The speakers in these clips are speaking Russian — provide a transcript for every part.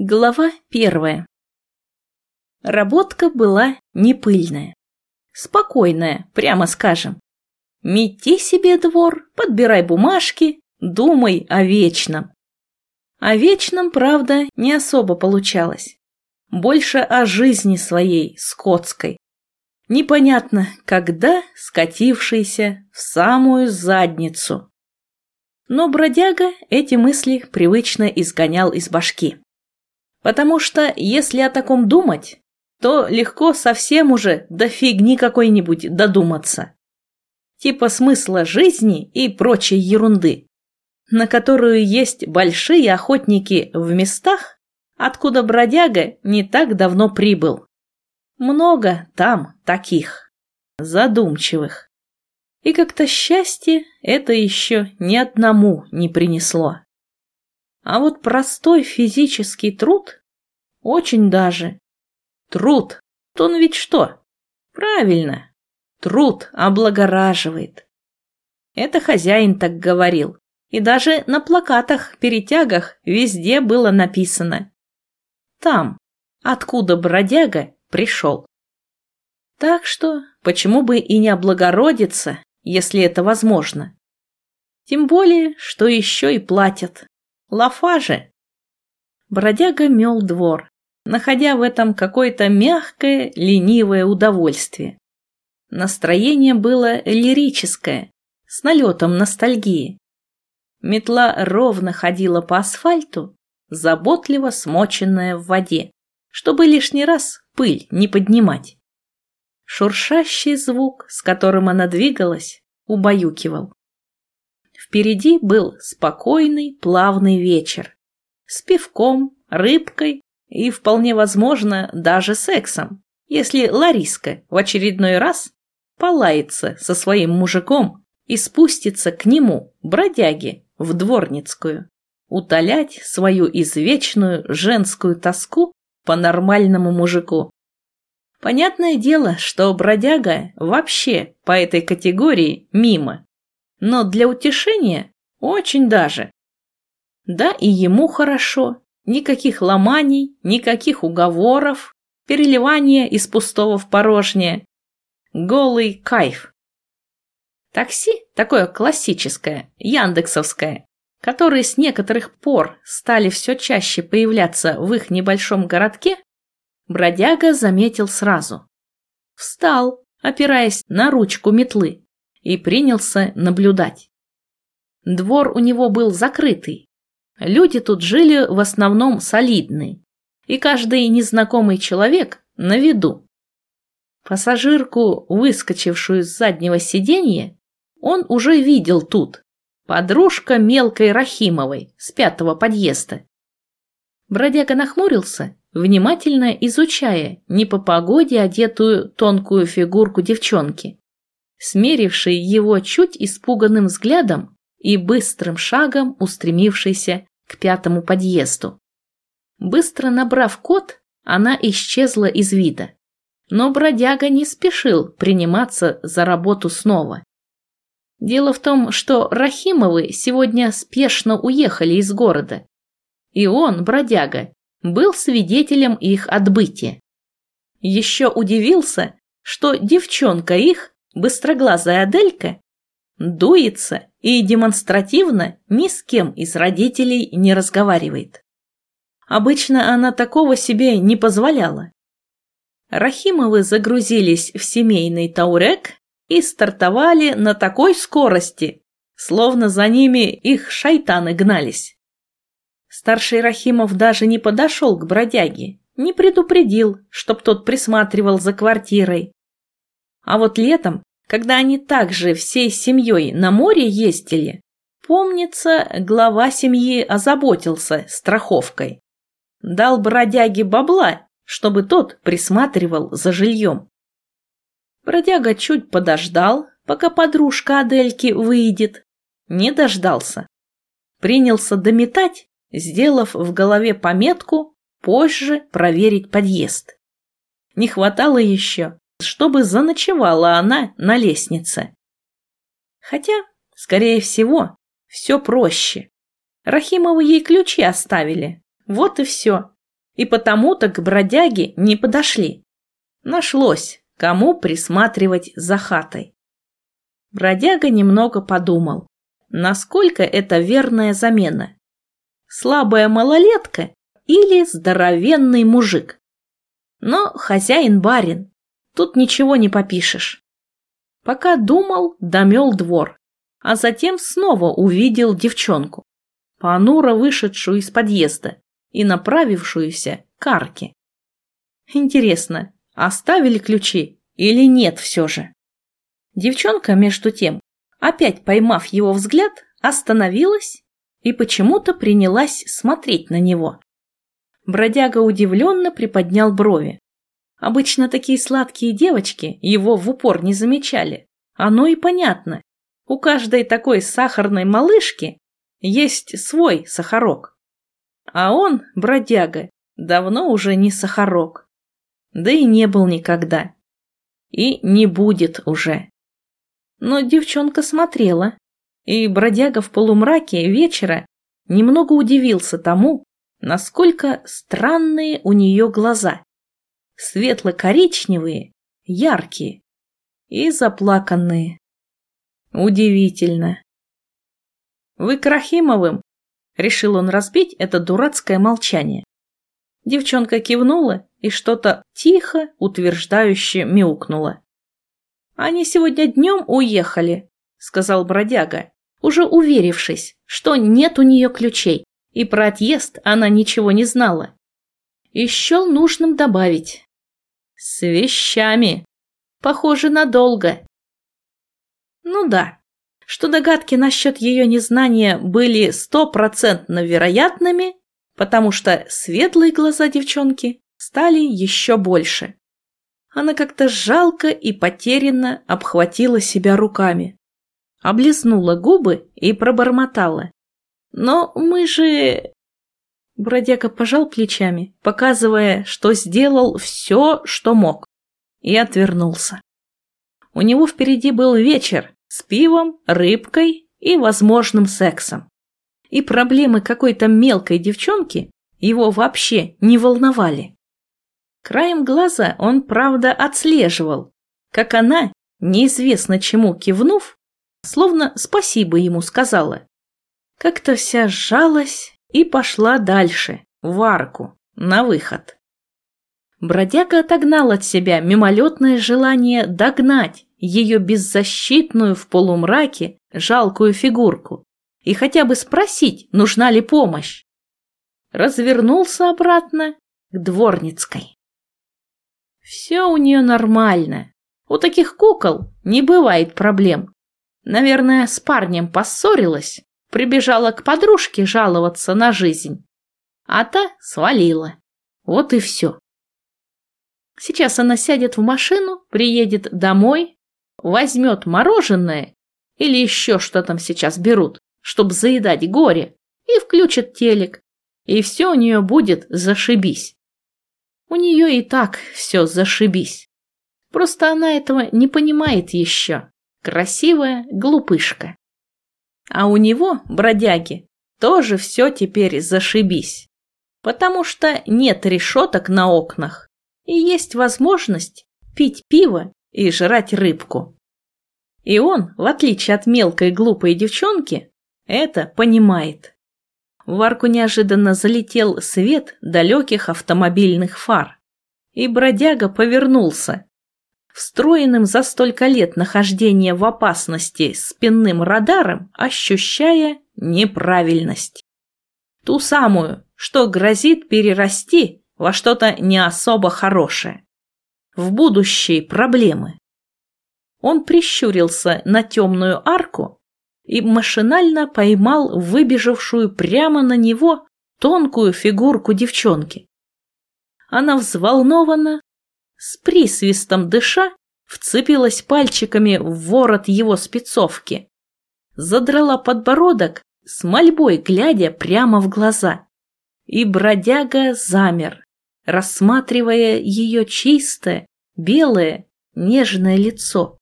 Глава первая. Работка была не пыльная. Спокойная, прямо скажем. Мети себе двор, подбирай бумажки, думай о вечном. О вечном, правда, не особо получалось. Больше о жизни своей, скотской. Непонятно, когда скатившейся в самую задницу. Но бродяга эти мысли привычно изгонял из башки. Потому что, если о таком думать, то легко совсем уже до фигни какой-нибудь додуматься. Типа смысла жизни и прочей ерунды, на которую есть большие охотники в местах, откуда бродяга не так давно прибыл. Много там таких, задумчивых. И как-то счастье это еще ни одному не принесло. А вот простой физический труд очень даже. Труд, то он ведь что? Правильно, труд облагораживает. Это хозяин так говорил. И даже на плакатах-перетягах везде было написано. Там, откуда бродяга пришел. Так что, почему бы и не облагородиться, если это возможно? Тем более, что еще и платят. Лафа же. Бродяга мел двор, находя в этом какое-то мягкое, ленивое удовольствие. Настроение было лирическое, с налетом ностальгии. Метла ровно ходила по асфальту, заботливо смоченная в воде, чтобы лишний раз пыль не поднимать. Шуршащий звук, с которым она двигалась, убаюкивал. Впереди был спокойный, плавный вечер. С пивком, рыбкой и, вполне возможно, даже сексом, если Лариска в очередной раз полается со своим мужиком и спустится к нему, бродяге, в дворницкую, утолять свою извечную женскую тоску по нормальному мужику. Понятное дело, что бродяга вообще по этой категории мимо но для утешения очень даже. Да и ему хорошо, никаких ломаний, никаких уговоров, переливания из пустого в порожнее. Голый кайф. Такси такое классическое, яндексовское, которые с некоторых пор стали все чаще появляться в их небольшом городке, бродяга заметил сразу. Встал, опираясь на ручку метлы и принялся наблюдать. Двор у него был закрытый. Люди тут жили в основном солидные, и каждый незнакомый человек на виду. Пассажирку, выскочившую с заднего сиденья, он уже видел тут. Подружка мелкой Рахимовой с пятого подъезда. Бродяга нахмурился, внимательно изучая не по погоде одетую тонкую фигурку девчонки смеривший его чуть испуганным взглядом и быстрым шагом устремившийся к пятому подъезду. Быстро набрав код, она исчезла из вида. Но бродяга не спешил приниматься за работу снова. Дело в том, что Рахимовы сегодня спешно уехали из города. И он, бродяга, был свидетелем их отбытия. Еще удивился, что девчонка их быстроглазая Аделька дуется и демонстративно ни с кем из родителей не разговаривает. Обычно она такого себе не позволяла. Рахимовы загрузились в семейный таурек и стартовали на такой скорости, словно за ними их шайтаны гнались. Старший Рахимов даже не подошел к бродяге, не предупредил, чтоб тот присматривал за квартирой, а вот летом, когда они также всей семьей на море ездили, помнится, глава семьи озаботился страховкой. Дал бродяге бабла, чтобы тот присматривал за жильем. Бродяга чуть подождал, пока подружка Адельки выйдет. Не дождался. Принялся дометать, сделав в голове пометку позже проверить подъезд. Не хватало еще, чтобы заночевала она на лестнице. Хотя, скорее всего, все проще. Рахимову ей ключи оставили. Вот и все. и потому-то к бродяге не подошли. Нашлось, кому присматривать за хатой. Бродяга немного подумал, насколько это верная замена. Слабая малолетка или здоровенный мужик. Но хозяин барин, тут ничего не попишешь. Пока думал, домел двор, а затем снова увидел девчонку, понуро вышедшую из подъезда и направившуюся к арке. Интересно, оставили ключи или нет все же? Девчонка, между тем, опять поймав его взгляд, остановилась и почему-то принялась смотреть на него. Бродяга удивленно приподнял брови. Обычно такие сладкие девочки его в упор не замечали. Оно и понятно. У каждой такой сахарной малышки есть свой сахарок. А он, бродяга, давно уже не сахарок. Да и не был никогда. И не будет уже. Но девчонка смотрела, и бродяга в полумраке вечера немного удивился тому, насколько странные у нее глаза. Светло-коричневые, яркие и заплаканные. Удивительно. «Вы к Рахимовым?» — решил он разбить это дурацкое молчание. Девчонка кивнула и что-то тихо, утверждающе мяукнула. «Они сегодня днем уехали», — сказал бродяга, уже уверившись, что нет у нее ключей, и про отъезд она ничего не знала. И счел нужным добавить. «С вещами. Похоже, надолго». Ну да, что догадки насчет ее незнания были стопроцентно вероятными, потому что светлые глаза девчонки стали еще больше. Она как-то жалко и потерянно обхватила себя руками. Облизнула губы и пробормотала. «Но мы же...» Бродяга пожал плечами, показывая, что сделал все, что мог, и отвернулся. У него впереди был вечер с пивом, рыбкой и возможным сексом. И проблемы какой-то мелкой девчонки его вообще не волновали. Краем глаза он, правда, отслеживал, как она, неизвестно чему кивнув, словно спасибо ему сказала. Как-то вся сжалась и пошла дальше, в арку, на выход. Бродяга отогнал от себя мимолетное желание догнать ее беззащитную в полумраке жалкую фигурку и хотя бы спросить, нужна ли помощь. Развернулся обратно к Дворницкой. Все у нее нормально. У таких кукол не бывает проблем. Наверное, с парнем поссорилась, прибежала к подружке жаловаться на жизнь. А та свалила. Вот и все. Сейчас она сядет в машину, приедет домой, возьмет мороженое или еще что там сейчас берут, чтобы заедать горе, и включит телек, и все у нее будет зашибись. У нее и так все зашибись. Просто она этого не понимает еще. Красивая глупышка. А у него, бродяги, тоже все теперь зашибись. Потому что нет решеток на окнах. И есть возможность пить пиво и жрать рыбку. И он, в отличие от мелкой глупой девчонки, это понимает. В арку неожиданно залетел свет далеких автомобильных фар. И бродяга повернулся. Встроенным за столько лет нахождения в опасности спинным радаром, ощущая неправильность. Ту самую, что грозит перерасти во что-то не особо хорошее. В будущие проблемы. Он прищурился на темную арку и машинально поймал выбежавшую прямо на него тонкую фигурку девчонки. Она взволнованно, с присвистом дыша, вцепилась пальчиками в ворот его спецовки, задрала подбородок с мольбой, глядя прямо в глаза. И бродяга замер, рассматривая ее чистое, белое, нежное лицо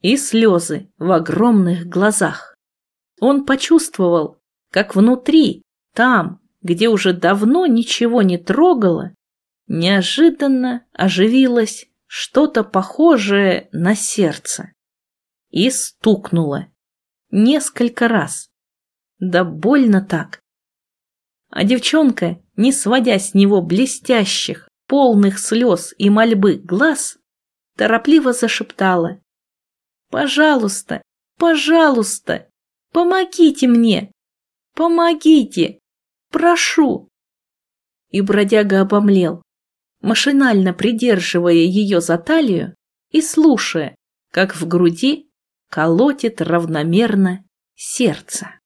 и слезы в огромных глазах. Он почувствовал, как внутри, там, где уже давно ничего не трогала, неожиданно оживилось что-то похожее на сердце и стукнуло несколько раз. Да больно так. А девчонка, не сводя с него блестящих, полных слез и мольбы глаз, торопливо зашептала. «Пожалуйста, пожалуйста, помогите мне! Помогите! Прошу!» И бродяга обомлел, машинально придерживая ее за талию и слушая, как в груди колотит равномерно сердце.